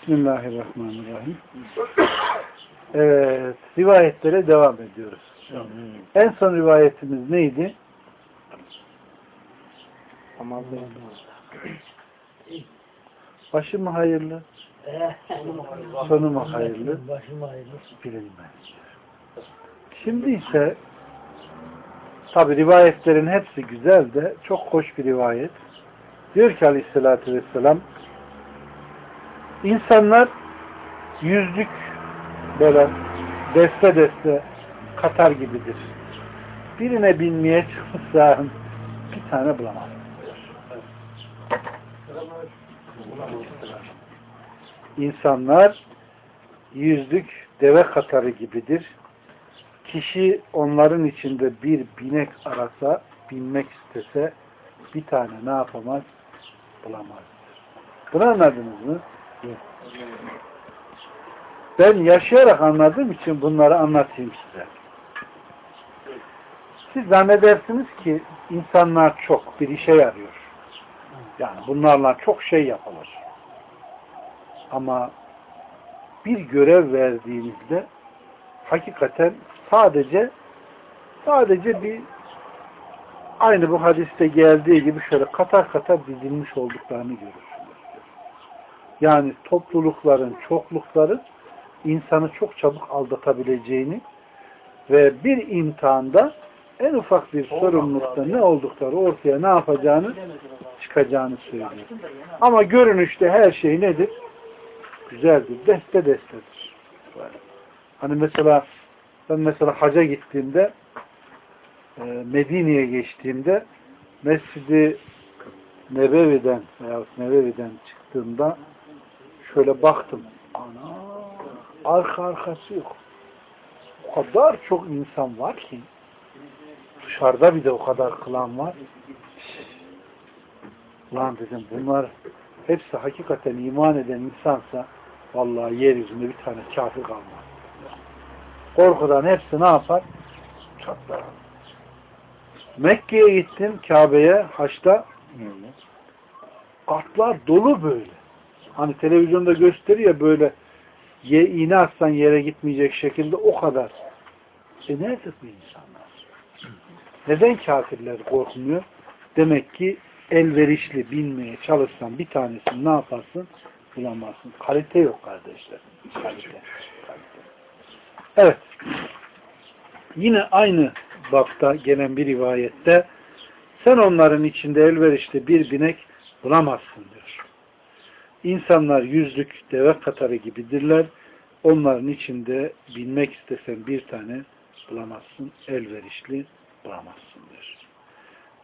Bismillahirrahmanirrahim. Evet, rivayetlere devam ediyoruz. En son rivayetimiz neydi? Başı mı hayırlı? Sonu mu hayırlı? Bilinmez. Şimdi ise tabi rivayetlerin hepsi güzel de çok hoş bir rivayet. Diyor ki aleyhissalatü vesselam insanlar yüzlük böyle deste deste katar gibidir. Birine binmeye çalışsan bir tane bulamazsın. İnsanlar yüzlük deve katarı gibidir. Kişi onların içinde bir binek arasa, binmek istese bir tane ne yapamaz? Bulamaz. Bunu anladınız mı? Ben yaşayarak anladığım için bunları anlatayım size. Siz zannedersiniz ki insanlar çok bir işe yarıyor. Yani bunlarla çok şey yapılır. Ama bir görev verdiğinizde hakikaten sadece sadece bir aynı bu hadiste geldiği gibi şöyle katar katar dizilmiş olduklarını görürsünüz. Yani toplulukların, çoklukların insanı çok çabuk aldatabileceğini ve bir imtihanda en ufak bir sorumlulukta ne oldukları ortaya ne yapacağını çıkacağını söylüyor. Ama görünüşte her şey nedir? Güzeldir. Deste destedir. Hani mesela ben mesela haca gittiğimde e, Medine'ye geçtiğimde Mescidi Nebevi'den veya Nebevi'den çıktığımda şöyle baktım. Ana arka arkası yok. O kadar çok insan var ki dışarıda bir de o kadar kılan var. Lan dedim bunlar hepsi hakikaten iman eden insansa vallahi yeryüzünde bir tane kafir kalmaz. Korkudan hepsi ne yapar? Çatlar. Mekke'ye gittim Kabe'ye haçta kartlar dolu böyle. Hani televizyonda gösteriyor böyle ye, iğne atsan yere gitmeyecek şekilde o kadar. E nerede bu insanlar? Neden kafirler korkmuyor? Demek ki elverişli bilmeye çalışsan bir tanesini ne yaparsın? Bulamazsın. Kalite yok kardeşler. Kalite. Kalite. Evet. Yine aynı bapta gelen bir rivayette sen onların içinde elverişli bir binek bulamazsın diyor. İnsanlar yüzlük deve katarı gibidirler. Onların içinde binmek istesen bir tane bulamazsın. Elverişli bulamazsın diyor.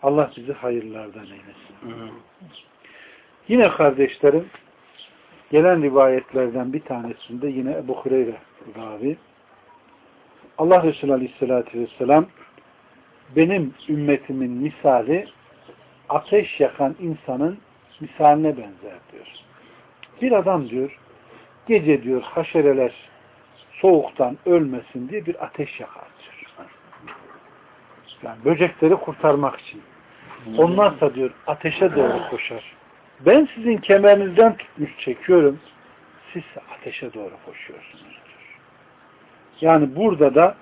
Allah bizi hayırlardan eylesin. Hı hı. Yine kardeşlerim gelen rivayetlerden bir tanesinde yine Ebu Hureyre ravi Allah Resulü Aleyhisselatü Vesselam benim ümmetimin misali ateş yakan insanın misaline benzer diyor. Bir adam diyor gece diyor haşereler soğuktan ölmesin diye bir ateş yakar diyor. Yani böcekleri kurtarmak için. Onlarsa diyor ateşe doğru koşar. Ben sizin kemerinizden tutmuş çekiyorum. Siz ateşe doğru koşuyorsunuz diyor. Yani burada da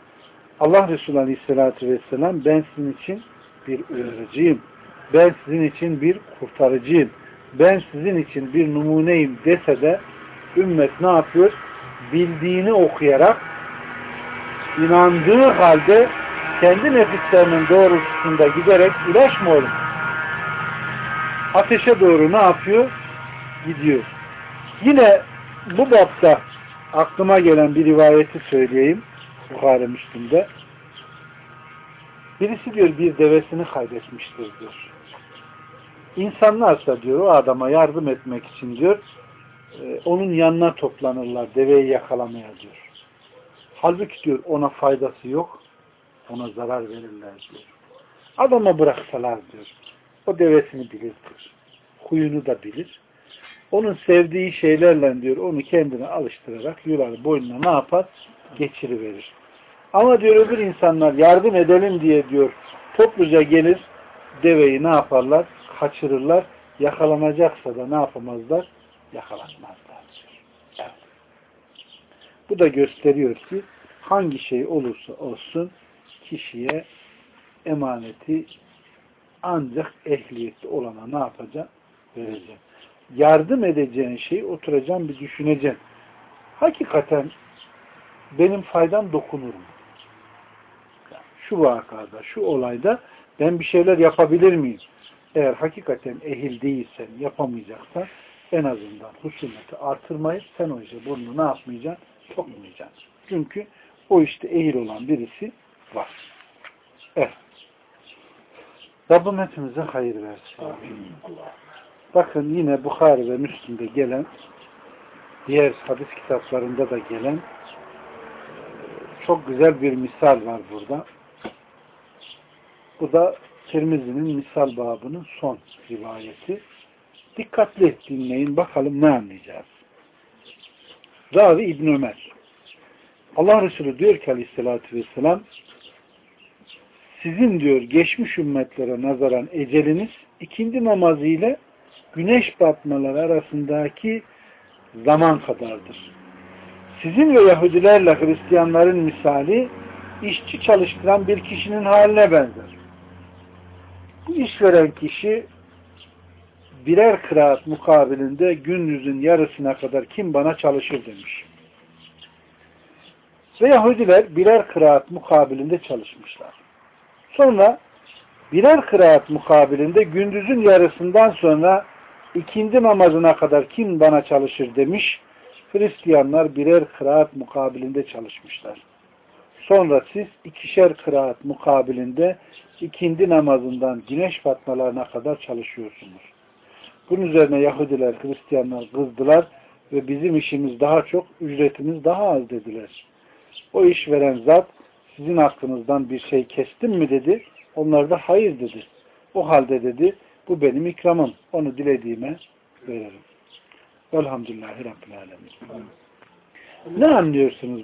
Allah Resulü Aleyhisselatü Vesselam ben sizin için bir uyarıcıyım. Ben sizin için bir kurtarıcıyım. Ben sizin için bir numuneyim dese de ümmet ne yapıyor? Bildiğini okuyarak inandığı halde kendi nefislerinin doğrultusunda giderek ilaç mı olur? Ateşe doğru ne yapıyor? Gidiyor. Yine bu bapta aklıma gelen bir rivayeti söyleyeyim. Bukhari Müslüm'de. Birisi diyor bir devesini kaybetmiştir diyor. İnsanlarsa diyor o adama yardım etmek için diyor onun yanına toplanırlar deveyi yakalamaya diyor. Halbuki diyor ona faydası yok. Ona zarar verirler diyor. Adama bıraksalar diyor. O devesini bilir diyor. Huyunu da bilir. Onun sevdiği şeylerle diyor onu kendine alıştırarak yuları boynuna ne yapar? Geçiriverir. Ama diyor öbür insanlar yardım edelim diye diyor topluca gelir deveyi ne yaparlar? Kaçırırlar. Yakalanacaksa da ne yapamazlar? Yakalanmazlar diyor. Bu da gösteriyor ki hangi şey olursa olsun kişiye emaneti ancak ehliyetli olana ne yapacak? Verecek. Yardım edeceğin şeyi oturacaksın bir düşüneceksin. Hakikaten benim faydam dokunur mu? Şu vakada, şu olayda ben bir şeyler yapabilir miyim? Eğer hakikaten ehil değilsen, yapamayacaksan en azından husumeti artırmayıp sen o işe burnunu ne yapmayacaksın? Sokmayacaksın. Çünkü o işte ehil olan birisi var. Evet. Rabbim hepimize hayır versin. Bakın yine Bukhari ve Müslim'de gelen diğer hadis kitaplarında da gelen çok güzel bir misal var burada. Bu da Tirmizi'nin misal babının son rivayeti. Dikkatli dinleyin bakalım ne anlayacağız. Ravi İbn Ömer. Allah Resulü diyor ki aleyhissalatü vesselam sizin diyor geçmiş ümmetlere nazaran eceliniz ikindi namazı ile güneş batmaları arasındaki zaman kadardır. Sizin ve Yahudilerle Hristiyanların misali işçi çalıştıran bir kişinin haline benzer. Bu işveren kişi birer kıraat mukabilinde gündüzün yarısına kadar kim bana çalışır demiş. Ve Yahudiler birer kıraat mukabilinde çalışmışlar. Sonra birer kıraat mukabilinde gündüzün yarısından sonra ikindi namazına kadar kim bana çalışır demiş. Hristiyanlar birer kıraat mukabilinde çalışmışlar. Sonra siz ikişer kıraat mukabilinde ikindi namazından güneş batmalarına kadar çalışıyorsunuz. Bunun üzerine Yahudiler, Hristiyanlar kızdılar ve bizim işimiz daha çok, ücretimiz daha az dediler. O iş veren zat sizin hakkınızdan bir şey kestim mi dedi. Onlar da hayır dedi. O halde dedi bu benim ikramım. Onu dilediğime veririm. Velhamdülillahi Rabbil Alemin. Ne anlıyorsunuz